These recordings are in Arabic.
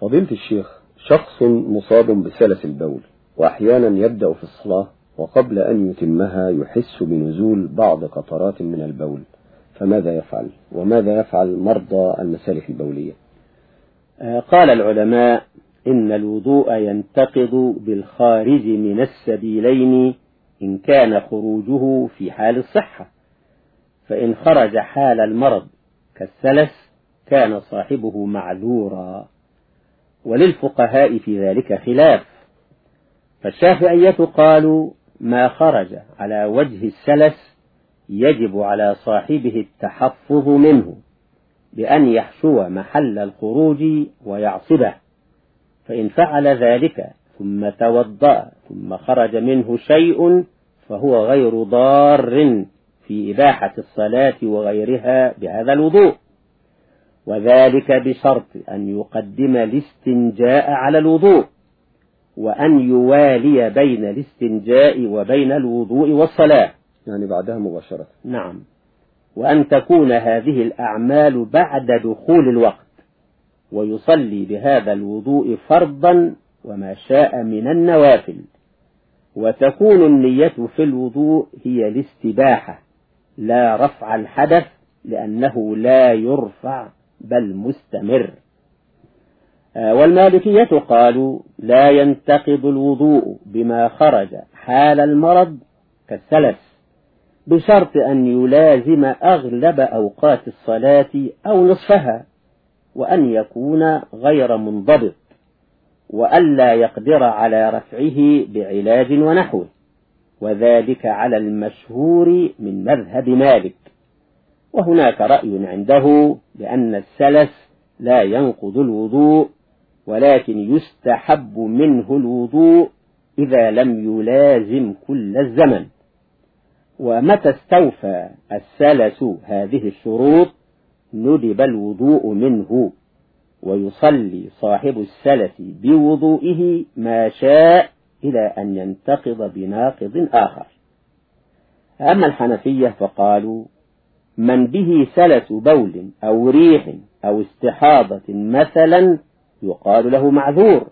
فضيلة الشيخ شخص مصاب بسلس البول وأحيانا يبدأ في الصلاة وقبل أن يتمها يحس بنزول بعض قطرات من البول فماذا يفعل؟ وماذا يفعل مرضى المسالك البولية؟ قال العلماء إن الوضوء ينتقض بالخارج من السبيلين إن كان خروجه في حال الصحة فإن خرج حال المرض كالسلس كان صاحبه معذورا. وللفقهاء في ذلك خلاف. فالشافعية قالوا ما خرج على وجه السلس يجب على صاحبه التحفظ منه بأن يحشو محل الخروج ويعصبه. فإن فعل ذلك ثم توضأ ثم خرج منه شيء فهو غير ضار في إباحة الصلاة وغيرها بهذا الوضوء. وذلك بشرط أن يقدم الاستنجاء على الوضوء وأن يوالي بين الاستنجاء وبين الوضوء والصلاة. يعني بعدها مباشرة. نعم. وأن تكون هذه الأعمال بعد دخول الوقت ويصلي بهذا الوضوء فرضا وما شاء من النوافل. وتكون النية في الوضوء هي الاستباحة لا رفع الحدث لأنه لا يرفع بل مستمر. والمالكية قالوا لا ينتقض الوضوء بما خرج حال المرض كالسلس بشرط أن يلازم أغلب أوقات الصلاة أو نصفها وأن يكون غير منضبط وألا يقدر على رفعه بعلاج ونحوه وذلك على المشهور من مذهب مالك. وهناك رأي عنده بأن السلس لا ينقض الوضوء ولكن يستحب منه الوضوء إذا لم يلازم كل الزمن. ومتى استوفى السلس هذه الشروط؟ ندب الوضوء منه ويصلي صاحب السلس بوضوئه ما شاء إلى أن ينتقض بناقض آخر. أما الحنفية فقالوا من به سلس بول أو ريح أو استحاضة مثلا يقال له معذور.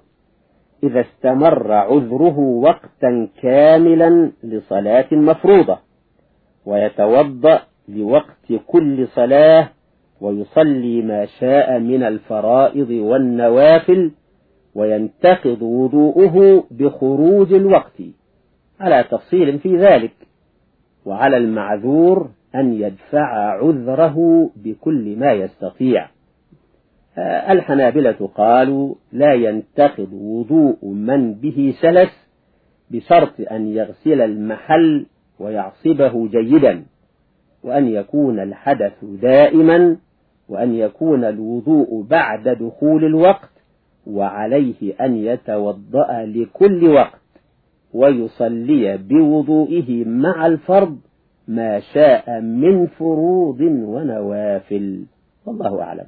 إذا استمر عذره وقتا كاملا لصلاة مفروضة ويتوضأ لوقت كل صلاة ويصلي ما شاء من الفرائض والنوافل وينتقض وضوءه بخروج الوقت. على تفصيل في ذلك. وعلى المعذور أن يدفع عذره بكل ما يستطيع. الحنابلة قالوا لا ينتقض وضوء من به سلس بشرط أن يغسل المحل ويعصبه جيدا وأن يكون الحدث دائما وأن يكون الوضوء بعد دخول الوقت وعليه أن يتوضأ لكل وقت. ويصلي بوضوئه مع الفرض ما شاء من فروض ونوافل. والله أعلم.